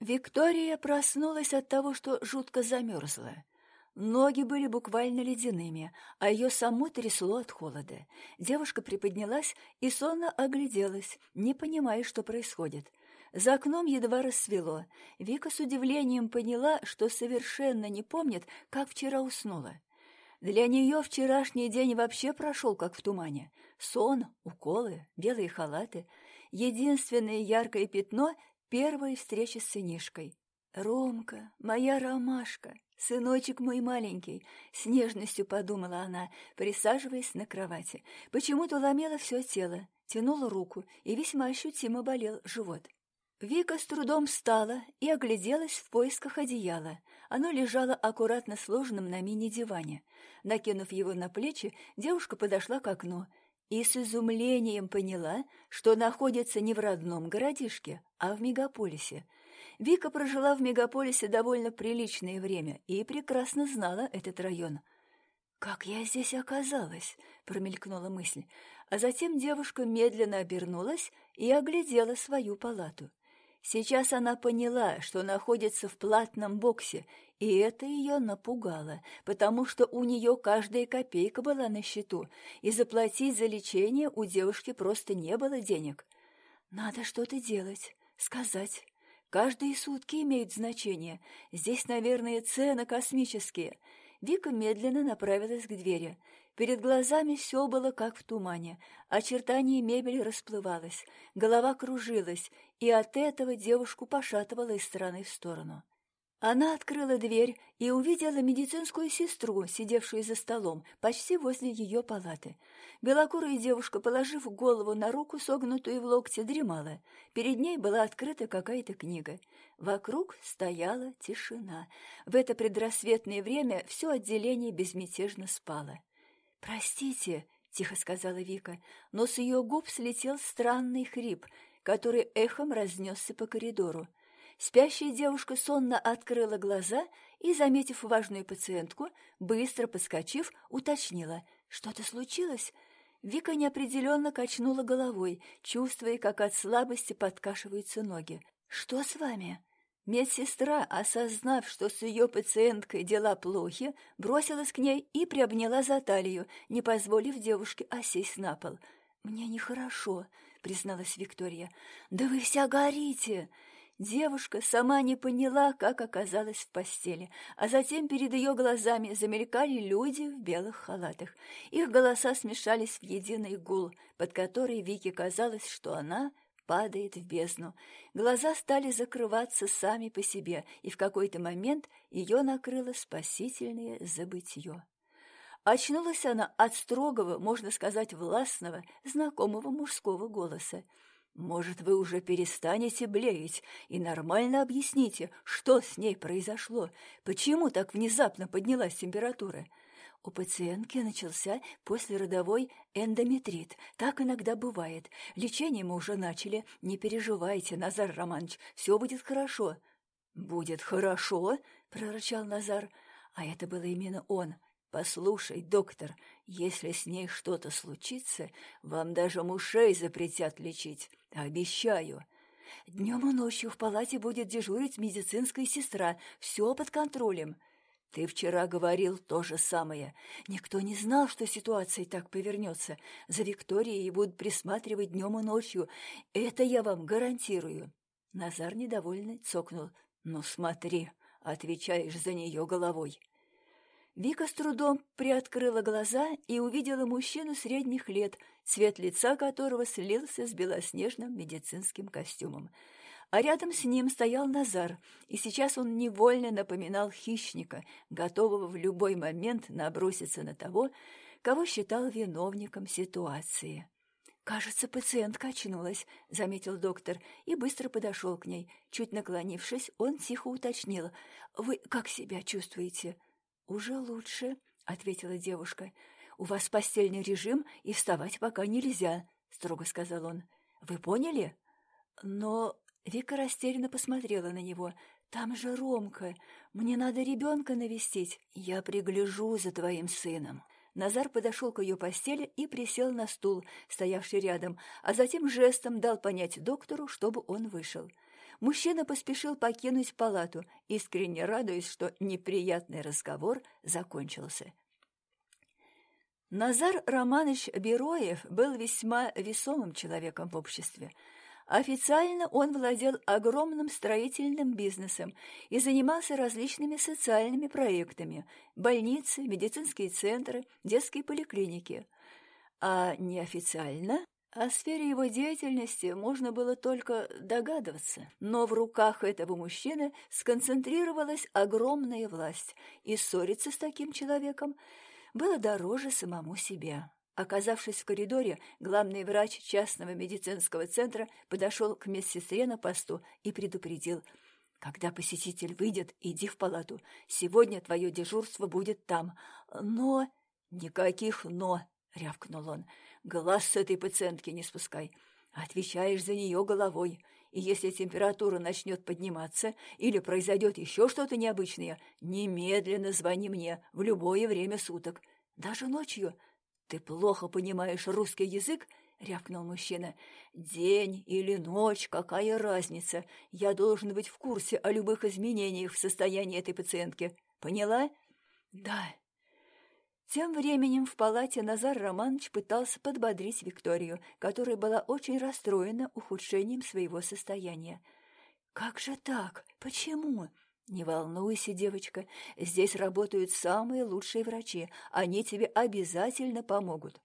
Виктория проснулась от того, что жутко замерзла. Ноги были буквально ледяными, а ее само трясло от холода. Девушка приподнялась и сонно огляделась, не понимая, что происходит. За окном едва рассвело. Вика с удивлением поняла, что совершенно не помнит, как вчера уснула. Для нее вчерашний день вообще прошел как в тумане. Сон, уколы, белые халаты. Единственное яркое пятно — первая встреча с сынишкой. «Ромка, моя ромашка, сыночек мой маленький», — с нежностью подумала она, присаживаясь на кровати. Почему-то ломела все тело, тянула руку, и весьма ощутимо болел живот. Вика с трудом встала и огляделась в поисках одеяла. Оно лежало аккуратно сложенным на мини-диване. Накинув его на плечи, девушка подошла к окну и с изумлением поняла, что находится не в родном городишке, а в мегаполисе. Вика прожила в мегаполисе довольно приличное время и прекрасно знала этот район. «Как я здесь оказалась?» — промелькнула мысль. А затем девушка медленно обернулась и оглядела свою палату. Сейчас она поняла, что находится в платном боксе, и это ее напугало, потому что у нее каждая копейка была на счету, и заплатить за лечение у девушки просто не было денег. Надо что-то делать, сказать. Каждые сутки имеют значение. Здесь, наверное, цены космические. Вика медленно направилась к двери. Перед глазами все было как в тумане. Очертания мебели расплывалось, голова кружилась, и от этого девушку пошатывала из стороны в сторону. Она открыла дверь и увидела медицинскую сестру, сидевшую за столом, почти возле ее палаты. Белокурая девушка, положив голову на руку, согнутую в локте, дремала. Перед ней была открыта какая-то книга. Вокруг стояла тишина. В это предрассветное время все отделение безмятежно спало. «Простите», — тихо сказала Вика, но с ее губ слетел странный хрип, который эхом разнесся по коридору. Спящая девушка сонно открыла глаза и, заметив важную пациентку, быстро подскочив, уточнила. «Что-то случилось?» Вика неопределенно качнула головой, чувствуя, как от слабости подкашиваются ноги. «Что с вами?» Медсестра, осознав, что с ее пациенткой дела плохи, бросилась к ней и приобняла за талию, не позволив девушке осесть на пол. «Мне нехорошо», — призналась Виктория. «Да вы вся горите!» Девушка сама не поняла, как оказалась в постели, а затем перед ее глазами замелькали люди в белых халатах. Их голоса смешались в единый гул, под который Вике казалось, что она падает в бездну. Глаза стали закрываться сами по себе, и в какой-то момент ее накрыло спасительное забытье. Очнулась она от строгого, можно сказать, властного, знакомого мужского голоса. Может, вы уже перестанете блеять и нормально объясните, что с ней произошло, почему так внезапно поднялась температура? У пациентки начался послеродовой эндометрит. Так иногда бывает. Лечение мы уже начали. Не переживайте, Назар Романович, все будет хорошо. «Будет хорошо?» — прорычал Назар. А это было именно он — «Послушай, доктор, если с ней что-то случится, вам даже мушей запретят лечить. Обещаю. Днем и ночью в палате будет дежурить медицинская сестра. Все под контролем. Ты вчера говорил то же самое. Никто не знал, что ситуация так повернется. За Викторией будут присматривать днем и ночью. Это я вам гарантирую». Назар недовольный цокнул. «Ну смотри, отвечаешь за нее головой». Вика с трудом приоткрыла глаза и увидела мужчину средних лет, цвет лица которого слился с белоснежным медицинским костюмом. А рядом с ним стоял Назар, и сейчас он невольно напоминал хищника, готового в любой момент наброситься на того, кого считал виновником ситуации. «Кажется, пациентка очнулась», — заметил доктор и быстро подошел к ней. Чуть наклонившись, он тихо уточнил. «Вы как себя чувствуете?» «Уже лучше», — ответила девушка. «У вас постельный режим, и вставать пока нельзя», — строго сказал он. «Вы поняли?» «Но...» — Вика растерянно посмотрела на него. «Там же Ромка. Мне надо ребенка навестить. Я пригляжу за твоим сыном». Назар подошел к ее постели и присел на стул, стоявший рядом, а затем жестом дал понять доктору, чтобы он вышел. мужчина поспешил покинуть палату, искренне радуясь, что неприятный разговор закончился. Назар Романович Бероев был весьма весомым человеком в обществе. Официально он владел огромным строительным бизнесом и занимался различными социальными проектами – больницы, медицинские центры, детские поликлиники. А неофициально о сфере его деятельности можно было только догадываться, но в руках этого мужчины сконцентрировалась огромная власть, и ссориться с таким человеком было дороже самому себе. Оказавшись в коридоре, главный врач частного медицинского центра подошел к медсестре на посту и предупредил – когда посетитель выйдет, иди в палату. Сегодня твое дежурство будет там. Но... Никаких «но», — рявкнул он. Глаз с этой пациентки не спускай. Отвечаешь за нее головой. И если температура начнет подниматься или произойдет еще что-то необычное, немедленно звони мне в любое время суток. Даже ночью. Ты плохо понимаешь русский язык? — рявкнул мужчина. «День или ночь, какая разница? Я должен быть в курсе о любых изменениях в состоянии этой пациентки. Поняла?» «Да», тем временем в палате Назар Романович пытался подбодрить Викторию, которая была очень расстроена ухудшением своего состояния. «Как же так? Почему?» «Не волнуйся, девочка, здесь работают самые лучшие врачи, они тебе обязательно помогут».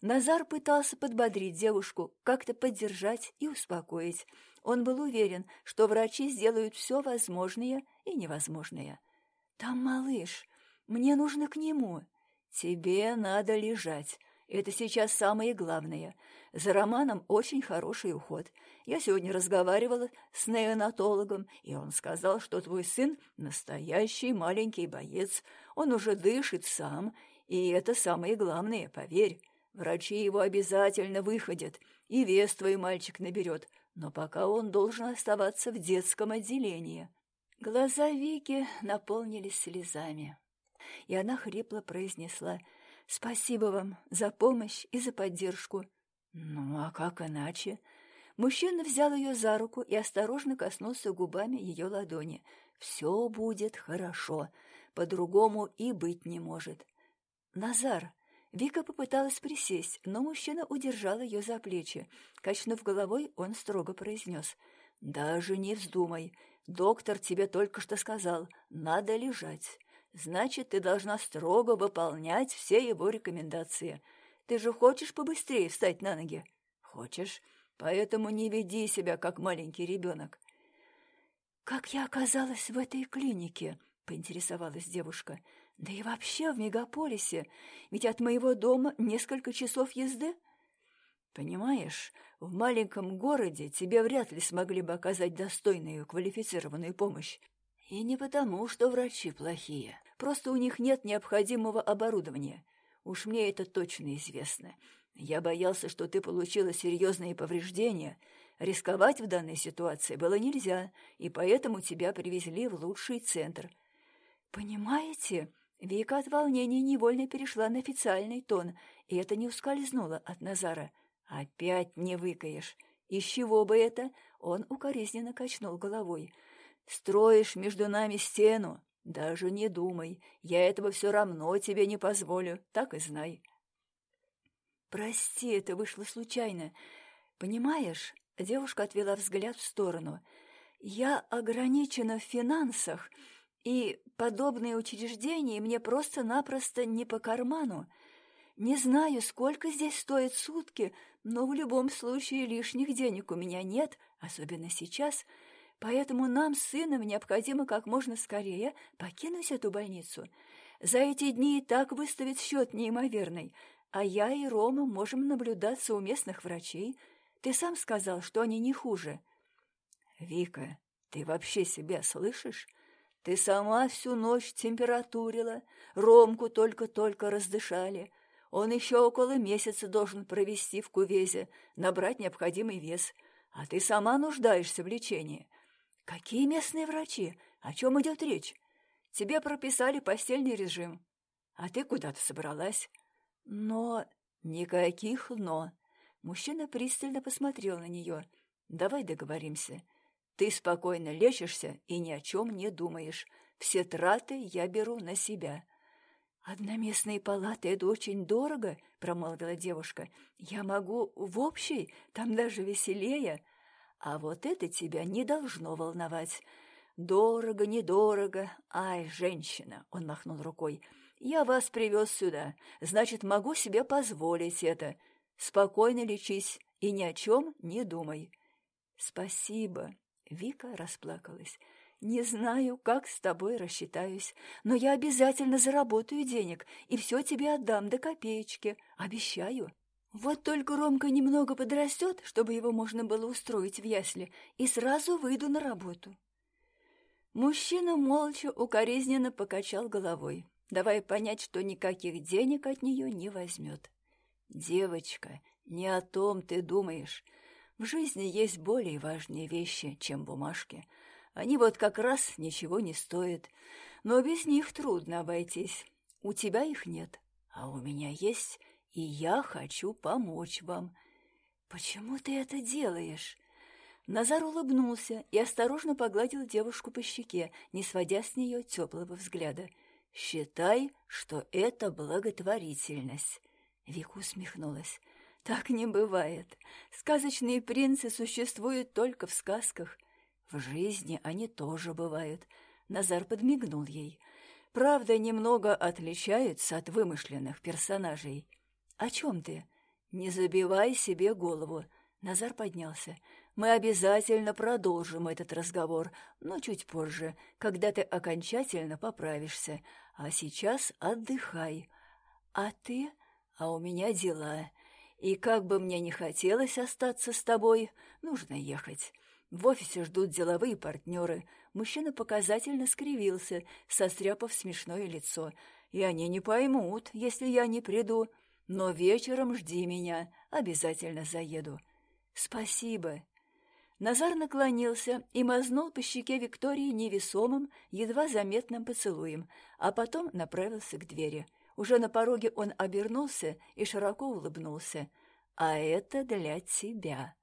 Назар пытался подбодрить девушку, как-то поддержать и успокоить. Он был уверен, что врачи сделают все возможное и невозможное. «Там малыш, мне нужно к нему», «Тебе надо лежать. Это сейчас самое главное. За Романом очень хороший уход. Я сегодня разговаривала с неонатологом, и он сказал, что твой сын — настоящий маленький боец. Он уже дышит сам, и это самое главное, поверь. Врачи его обязательно выходят, и вес твой мальчик наберет, но пока он должен оставаться в детском отделении». Глаза Вики наполнились слезами и она хрипло произнесла «Спасибо вам за помощь и за поддержку». «Ну, а как иначе?» Мужчина взял ее за руку и осторожно коснулся губами ее ладони. «Все будет хорошо. По-другому и быть не может». «Назар!» Вика попыталась присесть, но мужчина удержал ее за плечи. Качнув головой, он строго произнес. «Даже не вздумай. Доктор тебе только что сказал. Надо лежать. Значит, ты должна строго выполнять все его рекомендации. Ты же хочешь побыстрее встать на ноги? Хочешь, поэтому не веди себя, как маленький ребенок. «Как я оказалась в этой клинике?» — поинтересовалась девушка. «Да и вообще в мегаполисе, ведь от моего дома несколько часов езды». «Понимаешь, в маленьком городе тебе вряд ли смогли бы оказать достойную квалифицированную помощь. И не потому, что врачи плохие. Просто у них нет необходимого оборудования. Уж мне это точно известно. Я боялся, что ты получила серьезные повреждения. Рисковать в данной ситуации было нельзя, и поэтому тебя привезли в лучший центр. Понимаете? Вика от волнения невольно перешла на официальный тон, и это не ускользнуло от Назара. «Опять не выкаешь. Из чего бы это?» Он укоризненно качнул головой. Строишь между нами стену? Даже не думай, я этого все равно тебе не позволю, так и знай. Прости, это вышло случайно. Понимаешь, девушка отвела взгляд в сторону. Я ограничена в финансах, и подобные учреждения мне просто-напросто не по карману. Не знаю, сколько здесь стоит сутки, но в любом случае лишних денег у меня нет, особенно сейчас — Поэтому нам с сыном необходимо как можно скорее покинуть эту больницу. За эти дни и так выставит счет неимоверный, а я и Рома можем наблюдаться у местных врачей. Ты сам сказал, что они не хуже. Вика, ты вообще себя слышишь? Ты сама всю ночь температурила, Ромку только-только раздышали. Он еще около месяца должен провести в кувезе, набрать необходимый вес, а ты сама нуждаешься в лечении. «Какие местные врачи? О чем идет речь? Тебе прописали постельный режим, а ты куда-то собралась. Но... Никаких «но». Мужчина пристально посмотрел на нее. «Давай договоримся. Ты спокойно лечишься и ни о чем не думаешь. Все траты я беру на себя». «Одноместные палаты — это очень дорого», — промолвила девушка. «Я могу в общей, там даже веселее. А вот это тебя не должно волновать. Дорого, недорого. Ай, женщина!» — он махнул рукой. «Я вас привез сюда, значит, могу себе позволить это. Спокойно лечись и ни о чем не думай». «Спасибо», — Вика расплакалась. «Не знаю, как с тобой рассчитаюсь, но я обязательно заработаю денег и все тебе отдам до копеечки, обещаю». Вот только Ромка немного подрастет, чтобы его можно было устроить в ясли, и сразу выйду на работу. Мужчина молча укоризненно покачал головой, давая понять, что никаких денег от нее не возьмет. «Девочка, не о том ты думаешь. В жизни есть более важные вещи, чем бумажки». Они вот как раз ничего не стоят, но без них трудно обойтись. У тебя их нет, а у меня есть, и я хочу помочь вам. Почему ты это делаешь?» Назар улыбнулся и осторожно погладил девушку по щеке, не сводя с нее теплого взгляда. «Считай, что это благотворительность». Вика усмехнулась. «Так не бывает. Сказочные принцы существуют только в сказках. В жизни они тоже бывают. Назар подмигнул ей. Правда, немного отличаются от вымышленных персонажей. О чем ты? Не забивай себе голову. Назар поднялся. Мы обязательно продолжим этот разговор, но чуть позже, когда ты окончательно поправишься. А сейчас отдыхай. А ты? А у меня дела. И как бы мне не хотелось остаться с тобой, нужно ехать. В офисе ждут деловые партнеры. Мужчина показательно скривился, состряпав смешное лицо. И они не поймут, если я не приду. Но вечером жди меня, обязательно заеду. Спасибо. Назар наклонился и мазнул по щеке Виктории невесомым, едва заметным поцелуем, а потом направился к двери. Уже на пороге он обернулся и широко улыбнулся. «А это для тебя».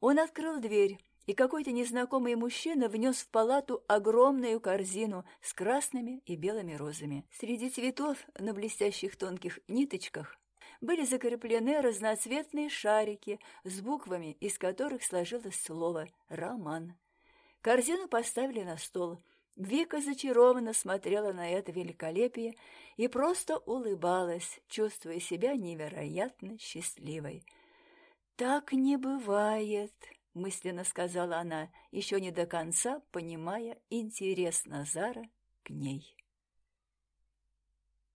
Он открыл дверь, и какой-то незнакомый мужчина внес в палату огромную корзину с красными и белыми розами. Среди цветов на блестящих тонких ниточках были закреплены разноцветные шарики с буквами, из которых сложилось слово «роман». Корзину поставили на стол. Вика зачарованно смотрела на это великолепие и просто улыбалась, чувствуя себя невероятно счастливой. «Так не бывает», — мысленно сказала она, еще не до конца понимая интерес Назара к ней.